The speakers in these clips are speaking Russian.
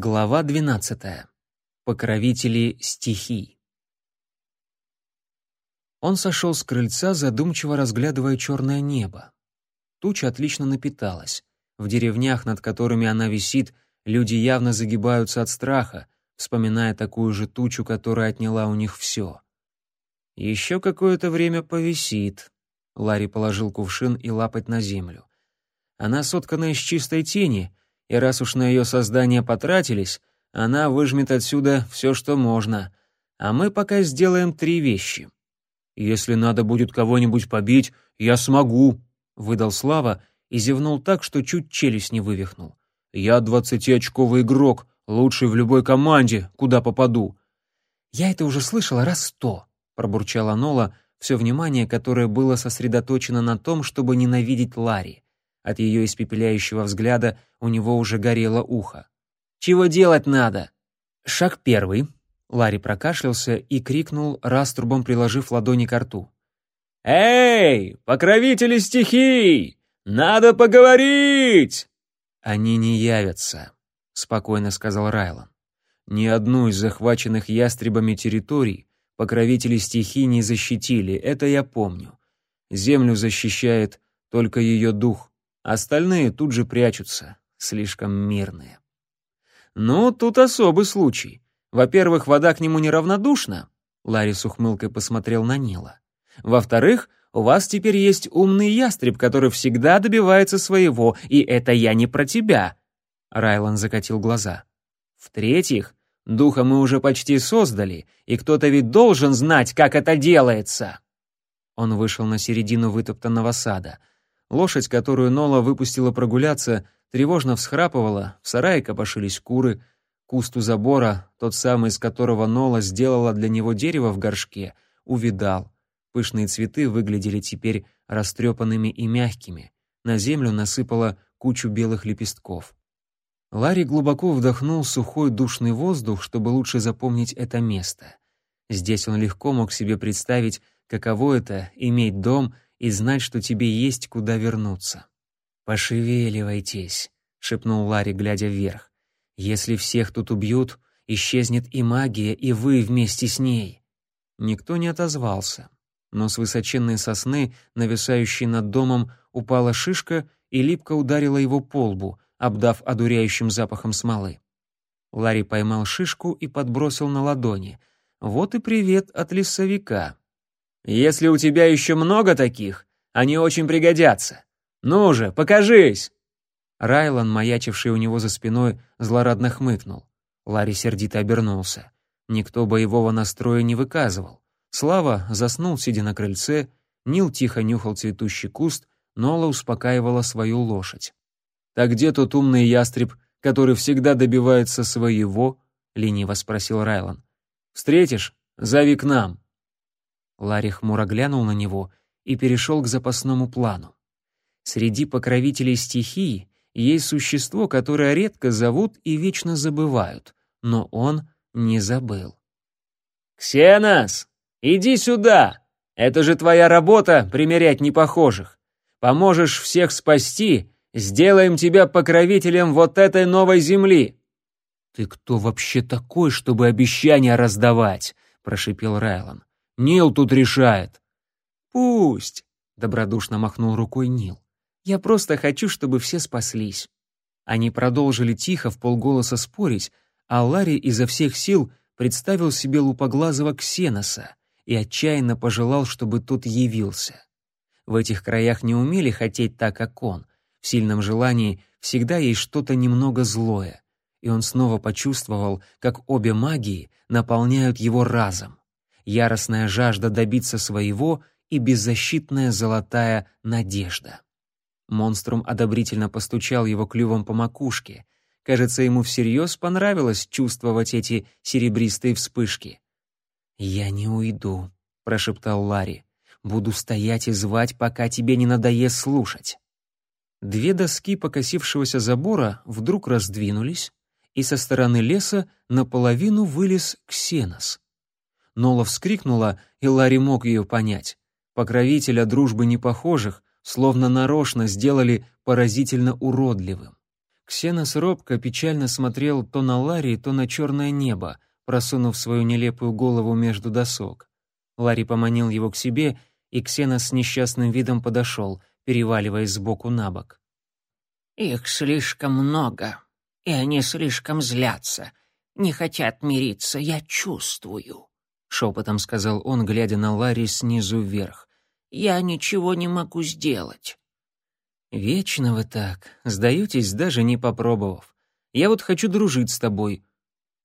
Глава 12. Покровители стихий. Он сошел с крыльца, задумчиво разглядывая черное небо. Туча отлично напиталась. В деревнях, над которыми она висит, люди явно загибаются от страха, вспоминая такую же тучу, которая отняла у них все. Еще какое-то время повисит. Ларри положил кувшин и лапоть на землю. Она соткана из чистой тени — и раз уж на ее создание потратились, она выжмет отсюда все, что можно. А мы пока сделаем три вещи. «Если надо будет кого-нибудь побить, я смогу», — выдал Слава и зевнул так, что чуть челюсть не вывихнул. «Я двадцатиочковый игрок, лучший в любой команде, куда попаду». «Я это уже слышала раз сто», — пробурчала Нола, все внимание, которое было сосредоточено на том, чтобы ненавидеть Ларри. От ее испепеляющего взгляда у него уже горело ухо. «Чего делать надо?» Шаг первый. Ларри прокашлялся и крикнул, раструбом приложив ладони к рту. «Эй, покровители стихий! Надо поговорить!» «Они не явятся», — спокойно сказал Райлан. «Ни одну из захваченных ястребами территорий покровители стихий не защитили, это я помню. Землю защищает только ее дух. Остальные тут же прячутся, слишком мирные. Ну, тут особый случай. Во-первых, вода к нему неравнодушна. Ларри с ухмылкой посмотрел на Нила. Во-вторых, у вас теперь есть умный ястреб, который всегда добивается своего, и это я не про тебя. Райлан закатил глаза. В-третьих, духа мы уже почти создали, и кто-то ведь должен знать, как это делается. Он вышел на середину вытоптанного сада. Лошадь, которую Нола выпустила прогуляться, тревожно всхрапывала, в сарае копошились куры, куст у забора, тот самый, из которого Нола сделала для него дерево в горшке, увидал. Пышные цветы выглядели теперь растрепанными и мягкими. На землю насыпала кучу белых лепестков. Ларри глубоко вдохнул сухой душный воздух, чтобы лучше запомнить это место. Здесь он легко мог себе представить, каково это — иметь дом — и знать, что тебе есть куда вернуться. «Пошевеливайтесь», — шепнул Ларри, глядя вверх. «Если всех тут убьют, исчезнет и магия, и вы вместе с ней». Никто не отозвался, но с высоченной сосны, нависающей над домом, упала шишка и липко ударила его по лбу, обдав одуряющим запахом смолы. Ларри поймал шишку и подбросил на ладони. «Вот и привет от лесовика». Если у тебя еще много таких, они очень пригодятся. Ну же, покажись!» Райлан, маячивший у него за спиной, злорадно хмыкнул. Ларри сердито обернулся. Никто боевого настроя не выказывал. Слава заснул, сидя на крыльце, Нил тихо нюхал цветущий куст, Нола успокаивала свою лошадь. «Так где тот умный ястреб, который всегда добивается своего?» — лениво спросил Райлан. «Встретишь? Зови к нам». Ларри хмуро глянул на него и перешел к запасному плану. Среди покровителей стихии есть существо, которое редко зовут и вечно забывают, но он не забыл. «Ксенос, иди сюда! Это же твоя работа — примерять непохожих. Поможешь всех спасти, сделаем тебя покровителем вот этой новой земли!» «Ты кто вообще такой, чтобы обещания раздавать?» — прошипел Райлан. Нил тут решает». «Пусть», — добродушно махнул рукой Нил. «Я просто хочу, чтобы все спаслись». Они продолжили тихо в полголоса спорить, а Ларри изо всех сил представил себе лупоглазого Ксеноса и отчаянно пожелал, чтобы тот явился. В этих краях не умели хотеть так, как он. В сильном желании всегда есть что-то немного злое. И он снова почувствовал, как обе магии наполняют его разом яростная жажда добиться своего и беззащитная золотая надежда. Монструм одобрительно постучал его клювом по макушке. Кажется, ему всерьез понравилось чувствовать эти серебристые вспышки. «Я не уйду», — прошептал Ларри. «Буду стоять и звать, пока тебе не надоест слушать». Две доски покосившегося забора вдруг раздвинулись, и со стороны леса наполовину вылез Ксенос. Нола вскрикнула, и Ларри мог ее понять. Покровителя дружбы непохожих словно нарочно сделали поразительно уродливым. Ксенос робко печально смотрел то на Ларри, то на черное небо, просунув свою нелепую голову между досок. Ларри поманил его к себе, и Ксенос с несчастным видом подошел, переваливаясь сбоку на бок. «Их слишком много, и они слишком злятся, не хотят мириться, я чувствую», — шепотом сказал он, глядя на Ларри снизу вверх. «Я ничего не могу сделать». «Вечно вы так, сдаетесь, даже не попробовав. Я вот хочу дружить с тобой».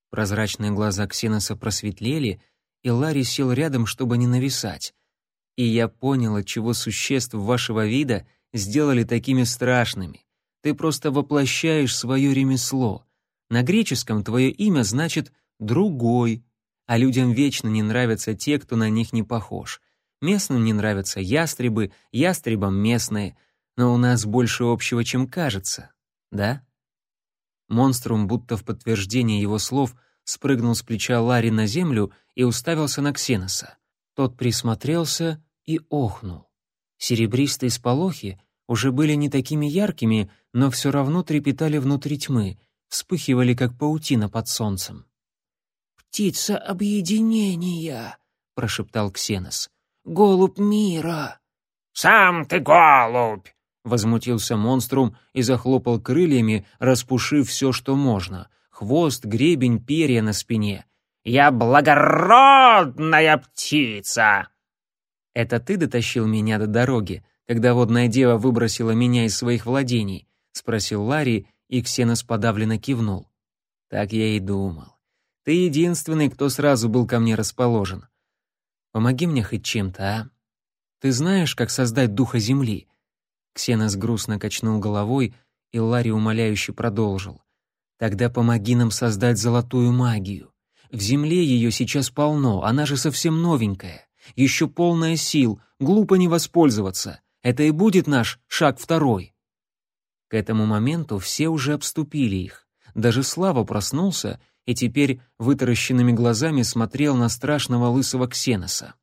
Прозрачные глаза Ксеноса просветлели, и Ларри сел рядом, чтобы не нависать. И я понял, чего существ вашего вида сделали такими страшными. Ты просто воплощаешь свое ремесло. На греческом твое имя значит «другой», а людям вечно не нравятся те, кто на них не похож. Местным не нравятся ястребы, ястребам местные, но у нас больше общего, чем кажется, да? Монструм, будто в подтверждение его слов, спрыгнул с плеча Ларри на землю и уставился на Ксеноса. Тот присмотрелся и охнул. Серебристые сполохи уже были не такими яркими, но все равно трепетали внутри тьмы, вспыхивали, как паутина под солнцем. «Птица объединения», — прошептал Ксенос. «Голубь мира». «Сам ты голубь!» — возмутился монструм и захлопал крыльями, распушив все, что можно. Хвост, гребень, перья на спине. «Я благородная птица!» «Это ты дотащил меня до дороги, когда водная дева выбросила меня из своих владений?» — спросил Ларри, и Ксенос подавленно кивнул. «Так я и думал. Ты единственный, кто сразу был ко мне расположен. Помоги мне хоть чем-то, а? Ты знаешь, как создать духа земли?» Ксенос грустно качнул головой, и Ларри умоляюще продолжил. «Тогда помоги нам создать золотую магию. В земле ее сейчас полно, она же совсем новенькая. Еще полная сил, глупо не воспользоваться. Это и будет наш шаг второй». К этому моменту все уже обступили их. Даже Слава проснулся и теперь вытаращенными глазами смотрел на страшного лысого Ксеноса.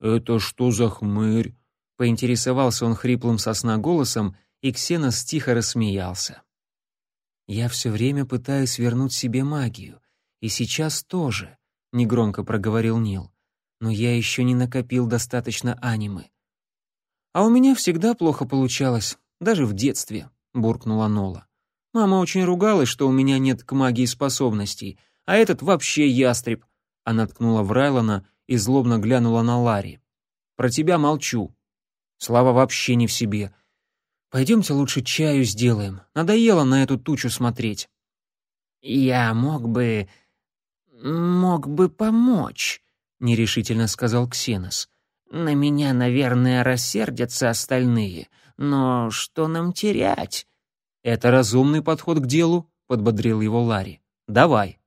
«Это что за хмырь?» — поинтересовался он хриплым сосна голосом, и Ксенос тихо рассмеялся. «Я все время пытаюсь вернуть себе магию, и сейчас тоже», — негромко проговорил Нил. «Но я еще не накопил достаточно анимы». «А у меня всегда плохо получалось, даже в детстве», — буркнула Нола. Мама очень ругалась, что у меня нет к магии способностей, а этот вообще ястреб. Она ткнула в Райлона и злобно глянула на Ларри. Про тебя молчу. Слава вообще не в себе. Пойдемте лучше чаю сделаем. Надоело на эту тучу смотреть. Я мог бы... мог бы помочь, нерешительно сказал Ксенос. На меня, наверное, рассердятся остальные, но что нам терять? «Это разумный подход к делу», — подбодрил его Ларри. «Давай».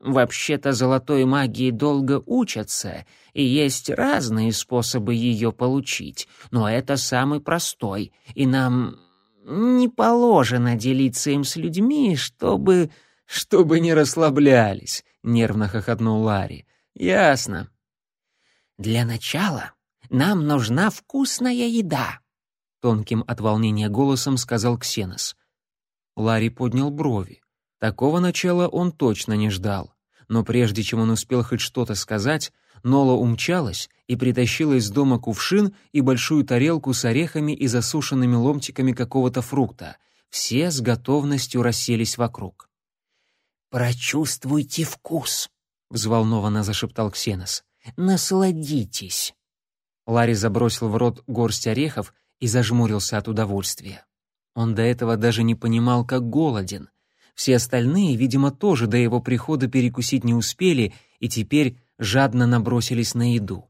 «Вообще-то золотой магии долго учатся, и есть разные способы ее получить, но это самый простой, и нам не положено делиться им с людьми, чтобы...» «Чтобы не расслаблялись», — нервно хохотнул Ларри. «Ясно». «Для начала нам нужна вкусная еда», — тонким от волнения голосом сказал Ксенос. Ларри поднял брови. Такого начала он точно не ждал. Но прежде чем он успел хоть что-то сказать, Нола умчалась и притащила из дома кувшин и большую тарелку с орехами и засушенными ломтиками какого-то фрукта. Все с готовностью расселись вокруг. «Прочувствуйте вкус», — взволнованно зашептал Ксенос. «Насладитесь». Ларри забросил в рот горсть орехов и зажмурился от удовольствия. Он до этого даже не понимал, как голоден. Все остальные, видимо, тоже до его прихода перекусить не успели и теперь жадно набросились на еду.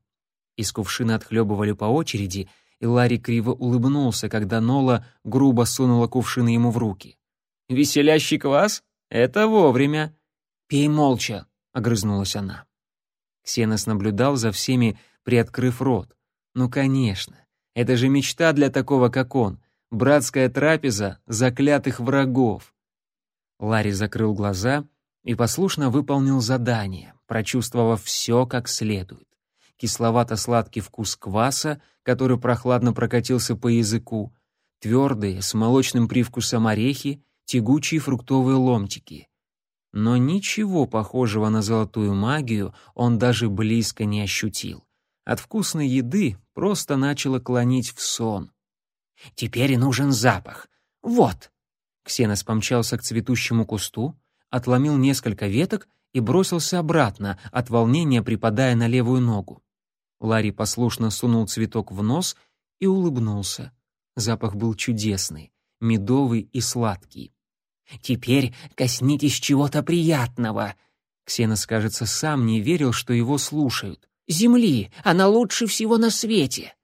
Из кувшина отхлебывали по очереди, и Ларри криво улыбнулся, когда Нола грубо сунула кувшин ему в руки. «Веселящий квас? Это вовремя!» «Пей молча!» — огрызнулась она. Ксенос наблюдал за всеми, приоткрыв рот. «Ну, конечно, это же мечта для такого, как он братская трапеза заклятых врагов. Ларри закрыл глаза и послушно выполнил задание, прочувствовав все как следует. Кисловато-сладкий вкус кваса, который прохладно прокатился по языку, твердые, с молочным привкусом орехи, тягучие фруктовые ломтики. Но ничего похожего на золотую магию он даже близко не ощутил. От вкусной еды просто начало клонить в сон. «Теперь нужен запах. Вот!» Ксенос помчался к цветущему кусту, отломил несколько веток и бросился обратно, от волнения припадая на левую ногу. Ларри послушно сунул цветок в нос и улыбнулся. Запах был чудесный, медовый и сладкий. «Теперь коснитесь чего-то приятного!» Ксенос, кажется, сам не верил, что его слушают. «Земли! Она лучше всего на свете!»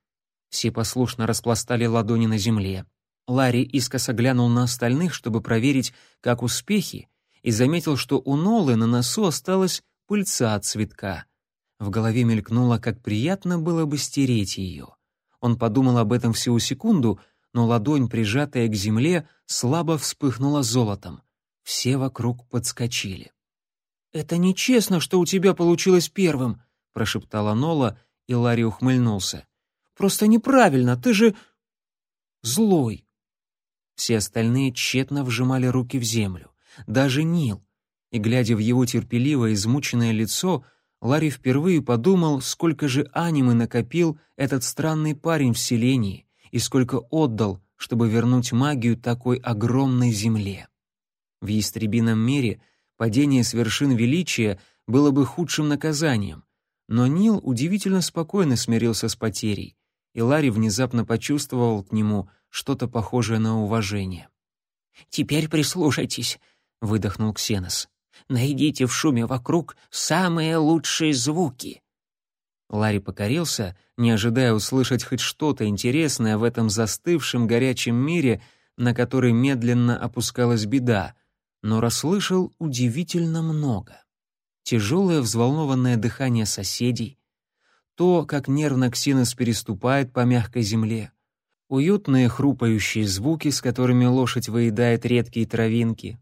Все послушно распластали ладони на земле. Ларри искоса глянул на остальных, чтобы проверить, как успехи, и заметил, что у Нолы на носу осталась пыльца от цветка. В голове мелькнуло, как приятно было бы стереть ее. Он подумал об этом всего секунду, но ладонь, прижатая к земле, слабо вспыхнула золотом. Все вокруг подскочили. «Это нечестно, что у тебя получилось первым», — прошептала Нола, и Ларри ухмыльнулся. «Просто неправильно, ты же... злой». Все остальные тщетно вжимали руки в землю. Даже Нил. И, глядя в его терпеливое, измученное лицо, Ларри впервые подумал, сколько же анимы накопил этот странный парень в селении и сколько отдал, чтобы вернуть магию такой огромной земле. В ястребином мире падение с вершин величия было бы худшим наказанием, но Нил удивительно спокойно смирился с потерей, и Ларри внезапно почувствовал к нему что-то похожее на уважение. «Теперь прислушайтесь», — выдохнул Ксенос. «Найдите в шуме вокруг самые лучшие звуки». Ларри покорился, не ожидая услышать хоть что-то интересное в этом застывшем горячем мире, на который медленно опускалась беда, но расслышал удивительно много. Тяжелое взволнованное дыхание соседей, то, как нервно Ксинос переступает по мягкой земле, уютные хрупающие звуки, с которыми лошадь выедает редкие травинки,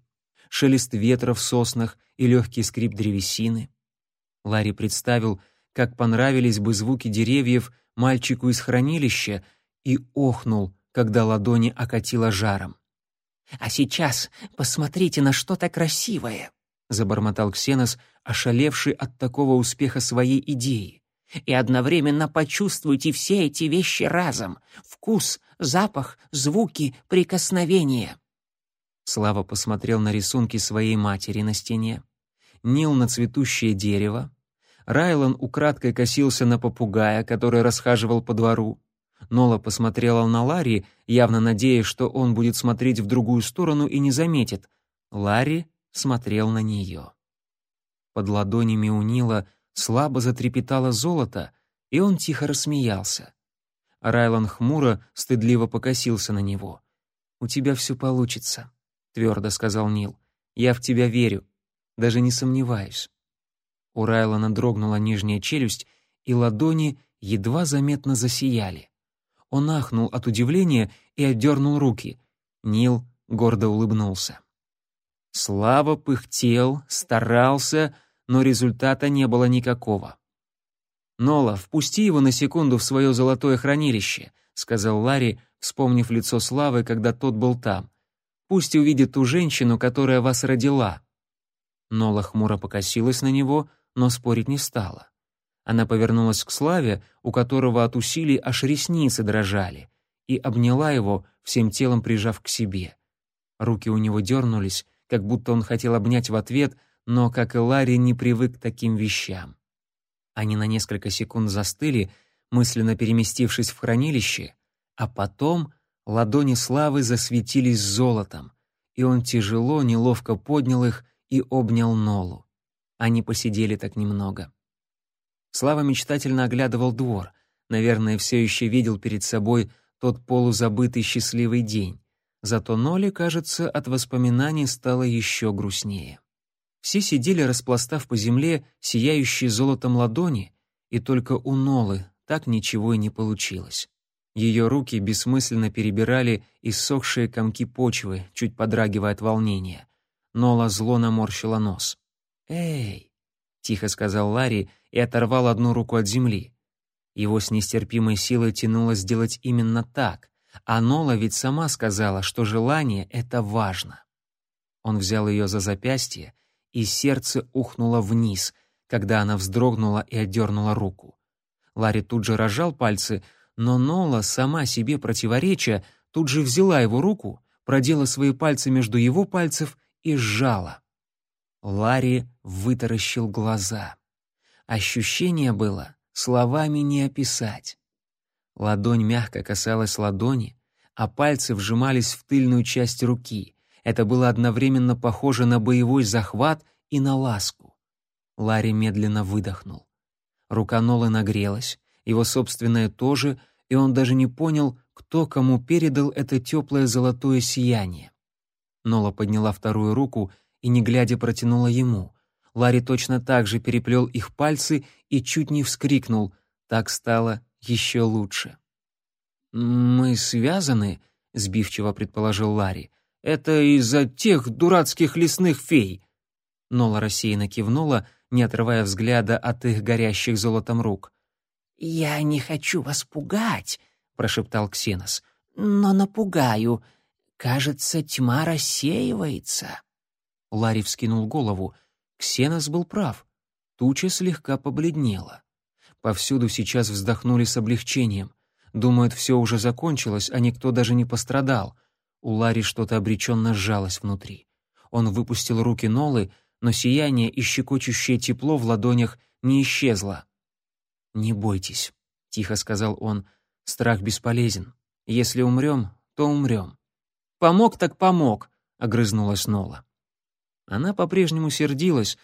шелест ветра в соснах и легкий скрип древесины. Ларри представил, как понравились бы звуки деревьев мальчику из хранилища, и охнул, когда ладони окатило жаром. «А сейчас посмотрите на что-то красивое», — забормотал Ксенос, ошалевший от такого успеха своей идеи. «И одновременно почувствуйте все эти вещи разом — вкус, запах, звуки, прикосновения». Слава посмотрел на рисунки своей матери на стене. Нил на цветущее дерево. Райлан украдкой косился на попугая, который расхаживал по двору. Нола посмотрела на Ларри, явно надеясь, что он будет смотреть в другую сторону и не заметит. Ларри смотрел на нее. Под ладонями у Нила слабо затрепетало золото, и он тихо рассмеялся. Райлан хмуро, стыдливо покосился на него. «У тебя все получится», твердо сказал Нил. Я в тебя верю, даже не сомневаюсь. У Райлана дрогнула нижняя челюсть, и ладони едва заметно засияли. Он ахнул от удивления и отдернул руки. Нил гордо улыбнулся. Слава пыхтел, старался, но результата не было никакого. «Нола, впусти его на секунду в свое золотое хранилище», — сказал Ларри, вспомнив лицо Славы, когда тот был там. Пусть увидит ту женщину, которая вас родила». Нола хмуро покосилась на него, но спорить не стала. Она повернулась к Славе, у которого от усилий аж ресницы дрожали, и обняла его, всем телом прижав к себе. Руки у него дернулись, как будто он хотел обнять в ответ, но, как и Ларри, не привык к таким вещам. Они на несколько секунд застыли, мысленно переместившись в хранилище, а потом Ладони Славы засветились золотом, и он тяжело, неловко поднял их и обнял Нолу. Они посидели так немного. Слава мечтательно оглядывал двор, наверное, все еще видел перед собой тот полузабытый счастливый день. Зато Ноле, кажется, от воспоминаний стало еще грустнее. Все сидели, распластав по земле сияющие золотом ладони, и только у Нолы так ничего и не получилось. Ее руки бессмысленно перебирали иссохшие комки почвы, чуть подрагивая от волнения. Нола зло наморщила нос. «Эй!» — тихо сказал Ларри и оторвал одну руку от земли. Его с нестерпимой силой тянуло сделать именно так, а Нола ведь сама сказала, что желание — это важно. Он взял ее за запястье, и сердце ухнуло вниз, когда она вздрогнула и отдернула руку. Ларри тут же разжал пальцы, но Нола, сама себе противоречия, тут же взяла его руку, продела свои пальцы между его пальцев и сжала. Ларри вытаращил глаза. Ощущение было словами не описать. Ладонь мягко касалась ладони, а пальцы вжимались в тыльную часть руки. Это было одновременно похоже на боевой захват и на ласку. Ларри медленно выдохнул. Рука Нолы нагрелась, его собственная тоже, и он даже не понял, кто кому передал это теплое золотое сияние. Нола подняла вторую руку и, не глядя, протянула ему. Ларри точно так же переплел их пальцы и чуть не вскрикнул. Так стало еще лучше. «Мы связаны?» — сбивчиво предположил Ларри. «Это из-за тех дурацких лесных фей». Нола рассеянно кивнула, не отрывая взгляда от их горящих золотом рук. «Я не хочу вас пугать», — прошептал Ксенос, — «но напугаю. Кажется, тьма рассеивается». Ларри вскинул голову. Ксенос был прав. Туча слегка побледнела. Повсюду сейчас вздохнули с облегчением. Думают, все уже закончилось, а никто даже не пострадал. У Ларри что-то обреченно сжалось внутри. Он выпустил руки Нолы, но сияние и щекочущее тепло в ладонях не исчезло. «Не бойтесь», — тихо сказал он, — «страх бесполезен. Если умрем, то умрем». «Помог так помог», — огрызнулась Нола. Она по-прежнему сердилась,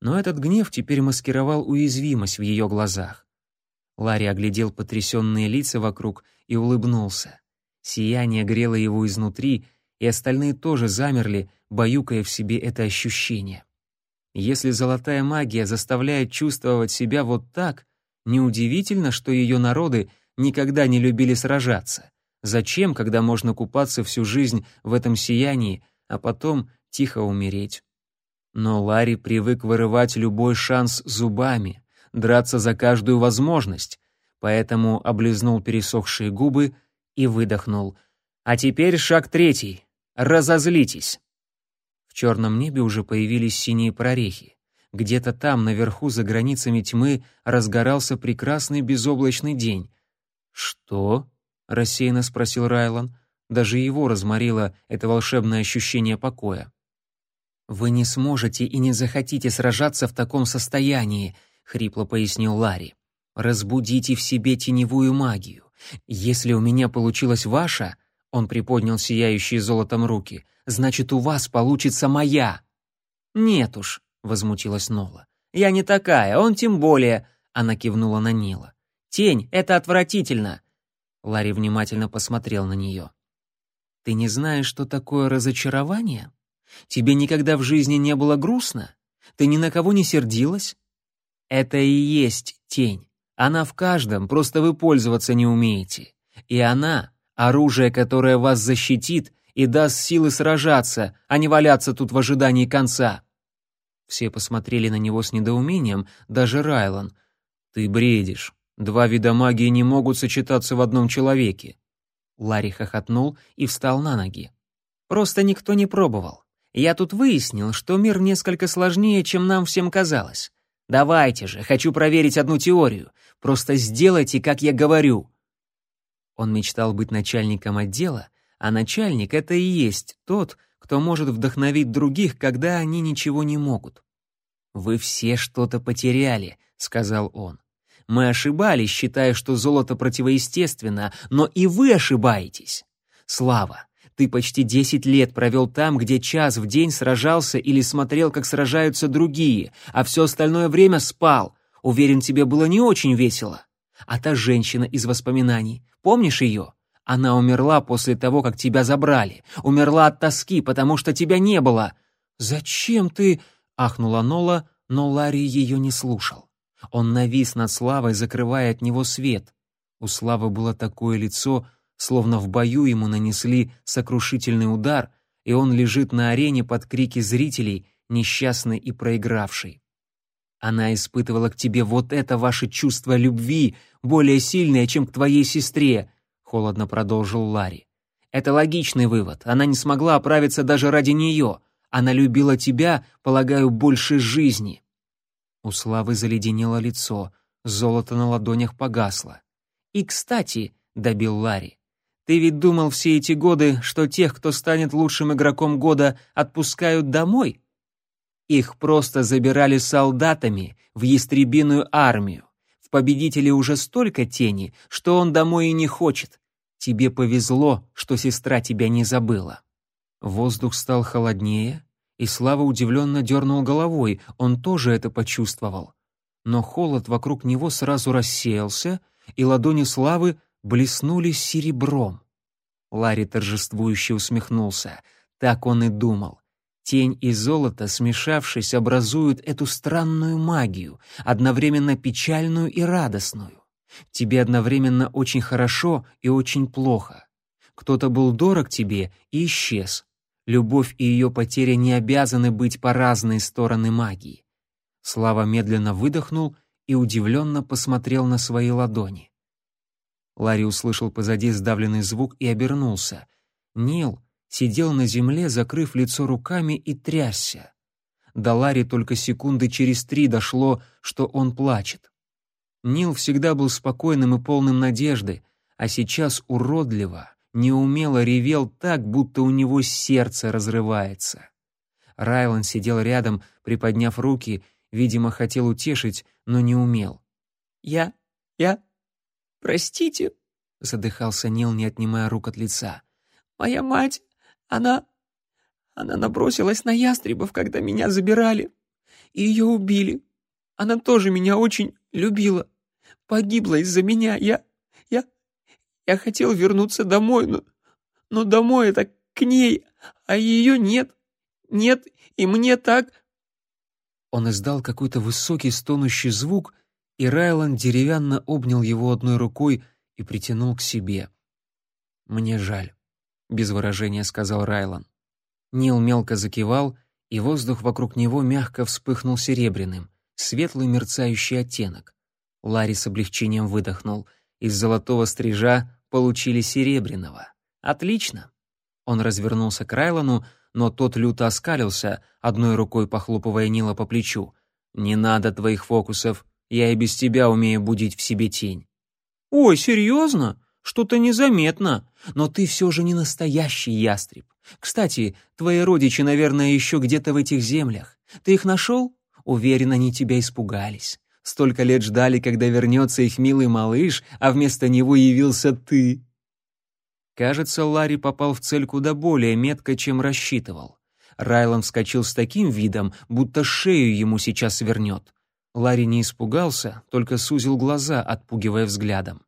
но этот гнев теперь маскировал уязвимость в ее глазах. Ларри оглядел потрясенные лица вокруг и улыбнулся. Сияние грело его изнутри, и остальные тоже замерли, баюкая в себе это ощущение. Если золотая магия заставляет чувствовать себя вот так, неудивительно, что ее народы никогда не любили сражаться. Зачем, когда можно купаться всю жизнь в этом сиянии, а потом тихо умереть? Но Ларри привык вырывать любой шанс зубами, драться за каждую возможность, поэтому облизнул пересохшие губы и выдохнул. «А теперь шаг третий. Разозлитесь!» В черном небе уже появились синие прорехи. Где-то там, наверху, за границами тьмы, разгорался прекрасный безоблачный день. «Что?» — рассеянно спросил Райлан. Даже его разморило это волшебное ощущение покоя. «Вы не сможете и не захотите сражаться в таком состоянии», — хрипло пояснил Ларри. «Разбудите в себе теневую магию. Если у меня получилась ваша...» — он приподнял сияющие золотом руки. «Значит, у вас получится моя». «Нет уж», — возмутилась Нола. «Я не такая, он тем более...» — она кивнула на Нила. «Тень — это отвратительно!» Ларри внимательно посмотрел на нее. «Ты не знаешь, что такое разочарование?» Тебе никогда в жизни не было грустно? Ты ни на кого не сердилась? Это и есть тень. Она в каждом, просто вы пользоваться не умеете. И она — оружие, которое вас защитит и даст силы сражаться, а не валяться тут в ожидании конца. Все посмотрели на него с недоумением, даже Райлан. «Ты бредишь. Два вида магии не могут сочетаться в одном человеке». Ларри хохотнул и встал на ноги. «Просто никто не пробовал. Я тут выяснил, что мир несколько сложнее, чем нам всем казалось. Давайте же, хочу проверить одну теорию. Просто сделайте, как я говорю». Он мечтал быть начальником отдела, а начальник — это и есть тот, кто может вдохновить других, когда они ничего не могут. «Вы все что-то потеряли», — сказал он. «Мы ошибались, считая, что золото противоестественно, но и вы ошибаетесь. Слава, ты почти десять лет провел там, где час в день сражался или смотрел, как сражаются другие, а все остальное время спал. Уверен, тебе было не очень весело. А та женщина из воспоминаний, помнишь ее? Она умерла после того, как тебя забрали. Умерла от тоски, потому что тебя не было. «Зачем ты...» — ахнула Нола, но Ларри ее не слушал. Он навис над Славой, закрывая от него свет. У Славы было такое лицо, словно в бою ему нанесли сокрушительный удар, и он лежит на арене под крики зрителей, несчастный и проигравший. Она испытывала к тебе вот это ваше чувство любви, более сильное, чем к твоей сестре, холодно продолжил Ларри. Это логичный вывод. Она не смогла оправиться даже ради нее. Она любила тебя, полагаю, больше жизни». У Славы заледенело лицо, золото на ладонях погасло. «И, кстати», — добил Ларри, — «ты ведь думал все эти годы, что тех, кто станет лучшим игроком года, отпускают домой?» Их просто забирали солдатами в ястребиную армию. В победителе уже столько тени, что он домой и не хочет. Тебе повезло, что сестра тебя не забыла. Воздух стал холоднее, и Слава удивленно дернул головой, он тоже это почувствовал. Но холод вокруг него сразу рассеялся, и ладони Славы блеснули серебром. Ларри торжествующе усмехнулся. Так он и думал. Тень и золото, смешавшись, образуют эту странную магию, одновременно печальную и радостную. Тебе одновременно очень хорошо и очень плохо. Кто-то был дорог тебе и исчез. Любовь и ее потеря не обязаны быть по разные стороны магии. Слава медленно выдохнул и удивленно посмотрел на свои ладони. Ларри услышал позади сдавленный звук и обернулся. Нил сидел на земле, закрыв лицо руками и трясся. До Ларри только секунды через три дошло, что он плачет. Нил всегда был спокойным и полным надежды, а сейчас уродливо, неумело ревел так, будто у него сердце разрывается. Райлан сидел рядом, приподняв руки, видимо, хотел утешить, но не умел. «Я... я... простите», — задыхался Нил, не отнимая рук от лица. «Моя мать... Она... Она набросилась на ястребов, когда меня забирали. И ее убили. Она тоже меня очень любила. Погибла из-за меня. Я... Я... Я хотел вернуться домой, но... Но домой это к ней, а ее нет. Нет, и мне так... Он издал какой-то высокий стонущий звук, и Райлан деревянно обнял его одной рукой и притянул к себе. «Мне жаль». — без выражения сказал Райлан. Нил мелко закивал, и воздух вокруг него мягко вспыхнул серебряным, светлый мерцающий оттенок. Ларри с облегчением выдохнул. Из золотого стрижа получили серебряного. Отлично. Он развернулся к Райлану, но тот люто оскалился, одной рукой похлопывая Нила по плечу. «Не надо твоих фокусов. Я и без тебя умею будить в себе тень». «Ой, серьезно? Что-то незаметно, но ты все же не настоящий ястреб. Кстати, твои родичи, наверное, еще где-то в этих землях. Ты их нашел? Уверен, они тебя испугались. Столько лет ждали, когда вернется их милый малыш, а вместо него явился ты. Кажется, Ларри попал в цель куда более метко, чем рассчитывал. Райлан вскочил с таким видом, будто шею ему сейчас свернет. Ларри не испугался, только сузил глаза, отпугивая взглядом.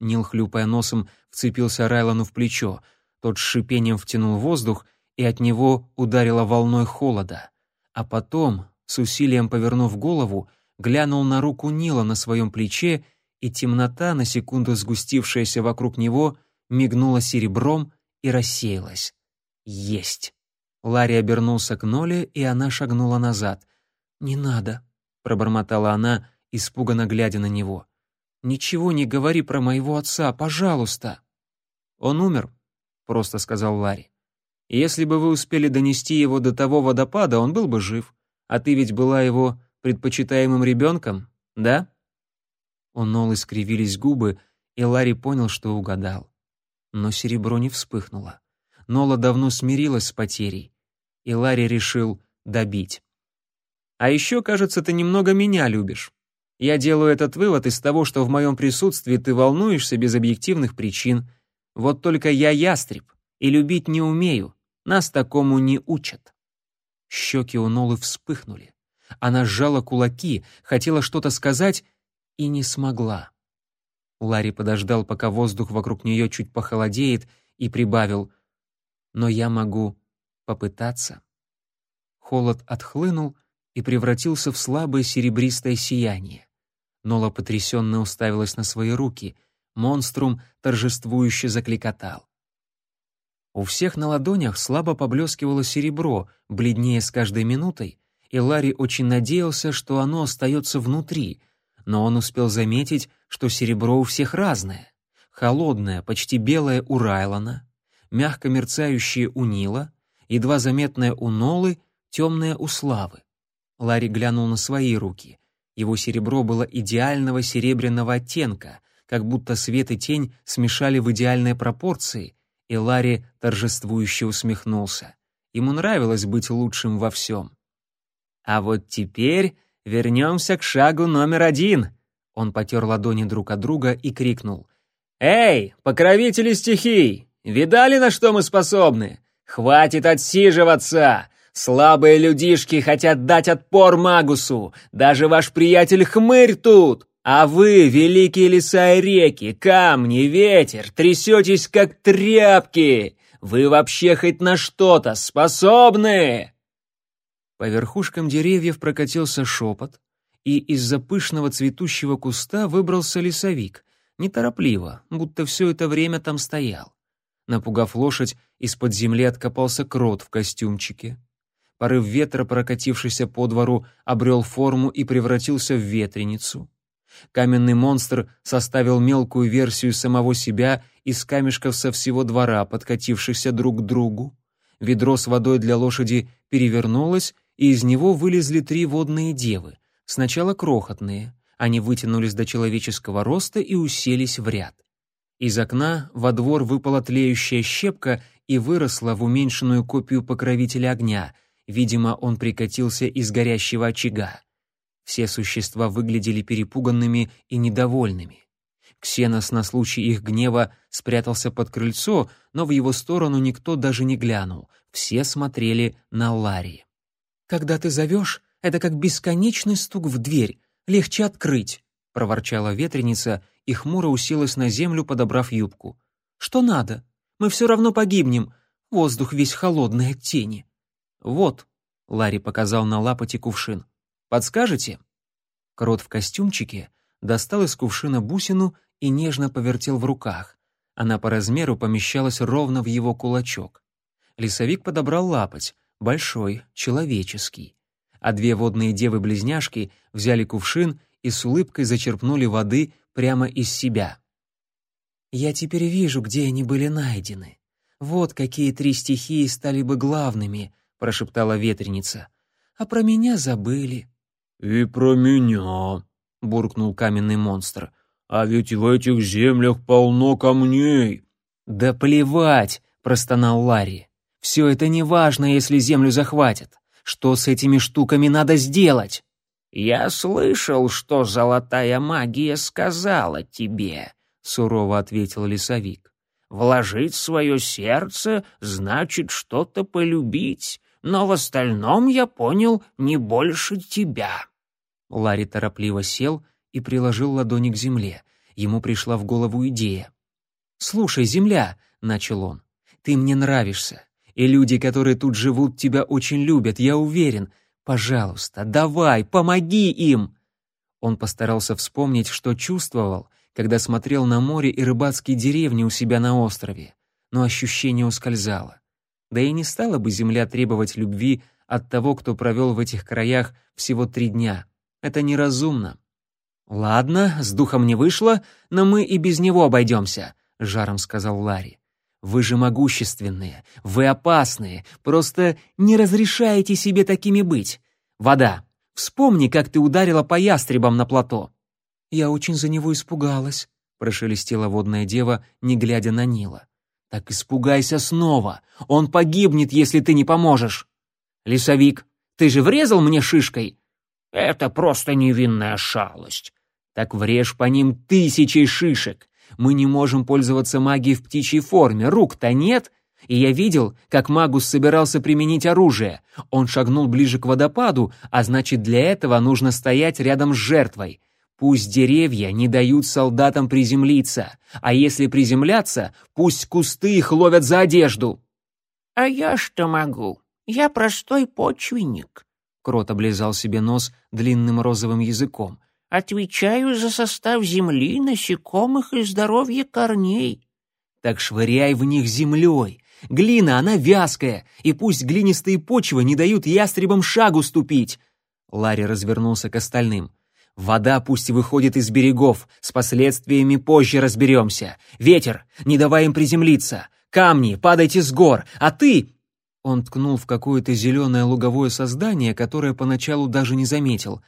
Нил, хлюпая носом, вцепился Райлану в плечо. Тот с шипением втянул воздух, и от него ударило волной холода. А потом, с усилием повернув голову, глянул на руку Нила на своем плече, и темнота, на секунду сгустившаяся вокруг него, мигнула серебром и рассеялась. «Есть!» Ларри обернулся к Ноле, и она шагнула назад. «Не надо», — пробормотала она, испуганно глядя на него. «Ничего не говори про моего отца, пожалуйста!» «Он умер», — просто сказал Ларри. «Если бы вы успели донести его до того водопада, он был бы жив. А ты ведь была его предпочитаемым ребенком, да?» У Нолы скривились губы, и Ларри понял, что угадал. Но серебро не вспыхнуло. Нола давно смирилась с потерей, и Ларри решил добить. «А еще, кажется, ты немного меня любишь. Я делаю этот вывод из того, что в моем присутствии ты волнуешься без объективных причин. Вот только я ястреб, и любить не умею. Нас такому не учат». Щеки у Нолы вспыхнули. Она сжала кулаки, хотела что-то сказать и не смогла. Ларри подождал, пока воздух вокруг нее чуть похолодеет, и прибавил «Но я могу попытаться». Холод отхлынул и превратился в слабое серебристое сияние. Нола потрясенно уставилась на свои руки. Монструм торжествующе закликотал. У всех на ладонях слабо поблескивало серебро, бледнее с каждой минутой, и Ларри очень надеялся, что оно остается внутри, но он успел заметить, что серебро у всех разное. Холодное, почти белое у Райлана, мягко мерцающее у Нила, едва заметная у Нолы, темная у Славы. Ларри глянул на свои руки. Его серебро было идеального серебряного оттенка, как будто свет и тень смешали в идеальной пропорции, и Ларри торжествующе усмехнулся. Ему нравилось быть лучшим во всем. «А вот теперь вернемся к шагу номер один», он потер ладони друг от друга и крикнул. «Эй, покровители стихий! Видали, на что мы способны? Хватит отсиживаться! Слабые людишки хотят дать отпор Магусу! Даже ваш приятель Хмырь тут! А вы, великие леса и реки, камни, ветер, трясетесь как тряпки! Вы вообще хоть на что-то способны?» По верхушкам деревьев прокатился шепот, и из-за пышного цветущего куста выбрался лесовик, неторопливо, будто все это время там стоял. Напугав лошадь, из-под земли откопался крот в костюмчике. Порыв ветра, прокатившийся по двору, обрел форму и превратился в ветреницу. Каменный монстр составил мелкую версию самого себя из камешков со всего двора, подкатившихся друг к другу. Ведро с водой для лошади перевернулось, и из него вылезли три водные девы, Сначала крохотные, они вытянулись до человеческого роста и уселись в ряд. Из окна во двор выпала тлеющая щепка и выросла в уменьшенную копию покровителя огня. Видимо, он прикатился из горящего очага. Все существа выглядели перепуганными и недовольными. Ксенос на случай их гнева спрятался под крыльцо, но в его сторону никто даже не глянул. Все смотрели на Ларри. «Когда ты зовешь, это как бесконечный стук в дверь, легче открыть», — проворчала ветреница и хмуро уселась на землю, подобрав юбку. «Что надо? Мы все равно погибнем. Воздух весь холодный от тени». «Вот», — Ларри показал на лапоте кувшин. «Подскажете?» Крот в костюмчике достал из кувшина бусину и нежно повертел в руках. Она по размеру помещалась ровно в его кулачок. Лесовик подобрал лапоть, большой, человеческий а две водные девы-близняшки взяли кувшин и с улыбкой зачерпнули воды прямо из себя. «Я теперь вижу, где они были найдены. Вот какие три стихии стали бы главными», — прошептала ветреница. «А про меня забыли». «И про меня», — буркнул каменный монстр. «А ведь в этих землях полно камней». «Да плевать», — простонал Ларри. «Все это не важно, если землю захватят. Что с этими штуками надо сделать?» «Я слышал, что золотая магия сказала тебе», — сурово ответил лесовик. «Вложить свое сердце значит что-то полюбить, но в остальном я понял не больше тебя». Ларри торопливо сел и приложил ладони к земле. Ему пришла в голову идея. «Слушай, земля», — начал он, — «ты мне нравишься. И люди, которые тут живут, тебя очень любят, я уверен. Пожалуйста, давай, помоги им!» Он постарался вспомнить, что чувствовал, когда смотрел на море и рыбацкие деревни у себя на острове, но ощущение ускользало. Да и не стала бы земля требовать любви от того, кто провел в этих краях всего три дня. Это неразумно. «Ладно, с духом не вышло, но мы и без него обойдемся», — жаром сказал Ларри. Вы же могущественные, вы опасные, просто не разрешаете себе такими быть. Вода, вспомни, как ты ударила по ястребам на плато». «Я очень за него испугалась», — прошелестела водная дева, не глядя на Нила. «Так испугайся снова, он погибнет, если ты не поможешь». «Лесовик, ты же врезал мне шишкой?» «Это просто невинная шалость». «Так врежь по ним тысячей шишек. Мы не можем пользоваться магией в птичьей форме, рук-то нет. И я видел, как Магус собирался применить оружие. Он шагнул ближе к водопаду, а значит, для этого нужно стоять рядом с жертвой. Пусть деревья не дают солдатам приземлиться, а если приземляться, пусть кусты их ловят за одежду. «А я что могу? Я простой почвенник», — Крот облизал себе нос длинным розовым языком. Отвечаю за состав земли, насекомых и здоровье корней. Так швыряй в них землей. Глина, она вязкая, и пусть глинистые почвы не дают ястребам шагу ступить. Ларри развернулся к остальным. Вода пусть выходит из берегов, с последствиями позже разберемся. Ветер, не давай им приземлиться. Камни, падайте с гор, а ты... Он ткнул в какое-то зеленое луговое создание, которое поначалу даже не заметил.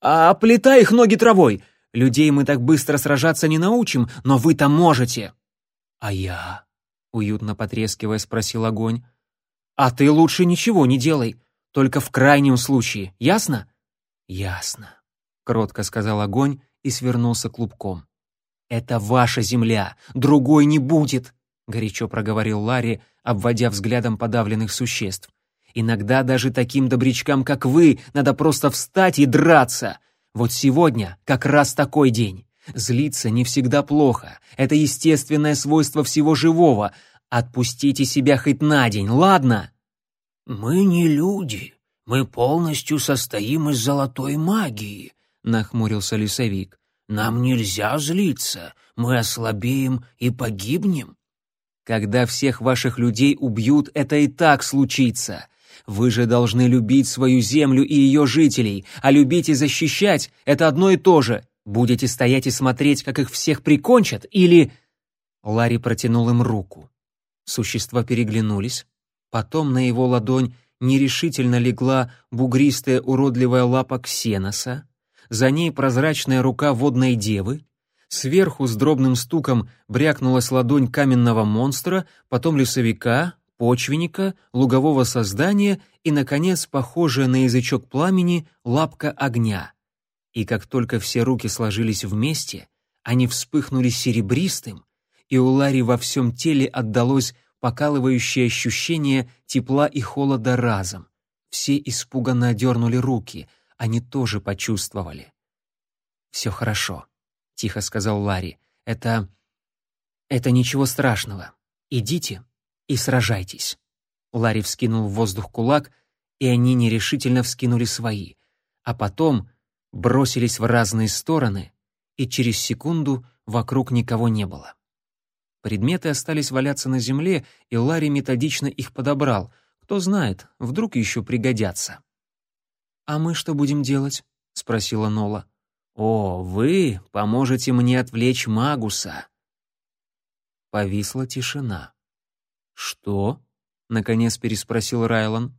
«А плита их ноги травой! Людей мы так быстро сражаться не научим, но вы-то можете!» «А я?» — уютно потрескивая спросил огонь. «А ты лучше ничего не делай, только в крайнем случае, ясно?» «Ясно», — кротко сказал огонь и свернулся клубком. «Это ваша земля, другой не будет», — горячо проговорил Ларри, обводя взглядом подавленных существ. «Иногда даже таким добрячкам, как вы, надо просто встать и драться. Вот сегодня как раз такой день. Злиться не всегда плохо. Это естественное свойство всего живого. Отпустите себя хоть на день, ладно?» «Мы не люди. Мы полностью состоим из золотой магии», — нахмурился лесовик. «Нам нельзя злиться. Мы ослабеем и погибнем». «Когда всех ваших людей убьют, это и так случится. Вы же должны любить свою землю и ее жителей, а любить и защищать — это одно и то же. Будете стоять и смотреть, как их всех прикончат, или...» Ларри протянул им руку. Существа переглянулись. Потом на его ладонь нерешительно легла бугристая уродливая лапа ксеноса, за ней прозрачная рука водной девы, сверху с дробным стуком брякнулась ладонь каменного монстра, потом лесовика, почвенника, лугового создания и, наконец, похожая на язычок пламени, лапка огня. И как только все руки сложились вместе, они вспыхнули серебристым, и у Ларри во всем теле отдалось покалывающее ощущение тепла и холода разом. Все испуганно одернули руки, они тоже почувствовали. «Все хорошо», — тихо сказал Ларри. «Это... это ничего страшного. Идите и сражайтесь». Ларри вскинул в воздух кулак, и они нерешительно вскинули свои, а потом бросились в разные стороны, и через секунду вокруг никого не было. Предметы остались валяться на земле, и Ларри методично их подобрал. Кто знает, вдруг еще пригодятся. «А мы что будем делать?» — спросила Нола. «О, вы поможете мне отвлечь Магуса». Повисла тишина. «Что?» — наконец переспросил Райлан.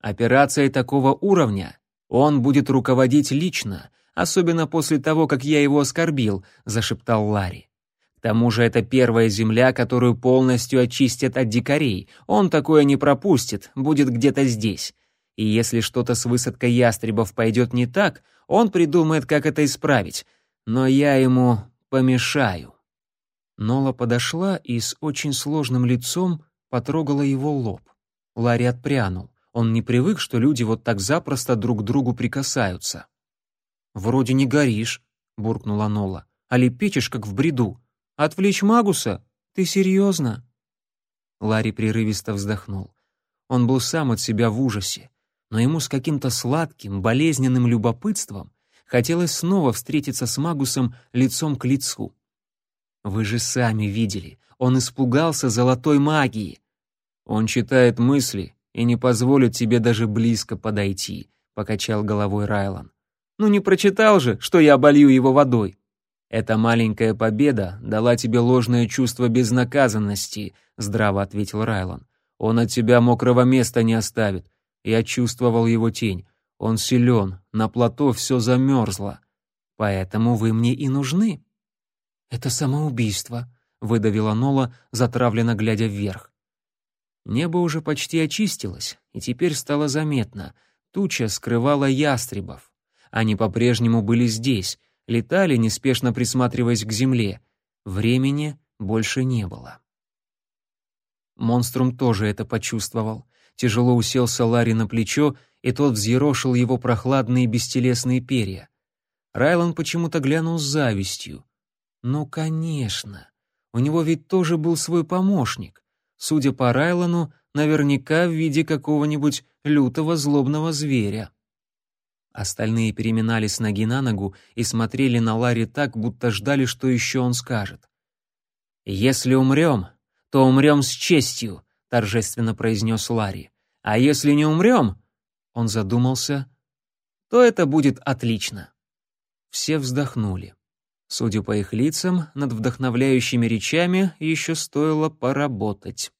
«Операцией такого уровня он будет руководить лично, особенно после того, как я его оскорбил», — зашептал Ларри тому же это первая земля, которую полностью очистят от дикарей. Он такое не пропустит, будет где-то здесь. И если что-то с высадкой ястребов пойдет не так, он придумает, как это исправить. Но я ему помешаю». Нола подошла и с очень сложным лицом потрогала его лоб. Ларри отпрянул. Он не привык, что люди вот так запросто друг к другу прикасаются. «Вроде не горишь», — буркнула Нола, — «а лепечешь, как в бреду. Отвлечь Магуса? Ты серьезно?» Ларри прерывисто вздохнул. Он был сам от себя в ужасе, но ему с каким-то сладким, болезненным любопытством хотелось снова встретиться с Магусом лицом к лицу. «Вы же сами видели, он испугался золотой магии. Он читает мысли и не позволит тебе даже близко подойти», — покачал головой Райлан. «Ну не прочитал же, что я оболью его водой?» «Эта маленькая победа дала тебе ложное чувство безнаказанности», — здраво ответил Райлан. «Он от тебя мокрого места не оставит. Я чувствовал его тень. Он силен, на плато все замерзло. Поэтому вы мне и нужны». «Это самоубийство», — выдавила Нола, затравленно глядя вверх. Небо уже почти очистилось, и теперь стало заметно. Туча скрывала ястребов. Они по-прежнему были здесь, летали, неспешно присматриваясь к земле. Времени больше не было. Монструм тоже это почувствовал. Тяжело уселся Ларри на плечо, и тот взъерошил его прохладные бестелесные перья. Райлан почему-то глянул с завистью. Ну, конечно. У него ведь тоже был свой помощник. Судя по Райлану, наверняка в виде какого-нибудь лютого злобного зверя. Остальные переминались ноги на ногу и смотрели на Ларри так, будто ждали, что еще он скажет. «Если умрем, то умрем с честью», — торжественно произнес Ларри. «А если не умрем», — он задумался, — «то это будет отлично». Все вздохнули. Судя по их лицам, над вдохновляющими речами еще стоило поработать.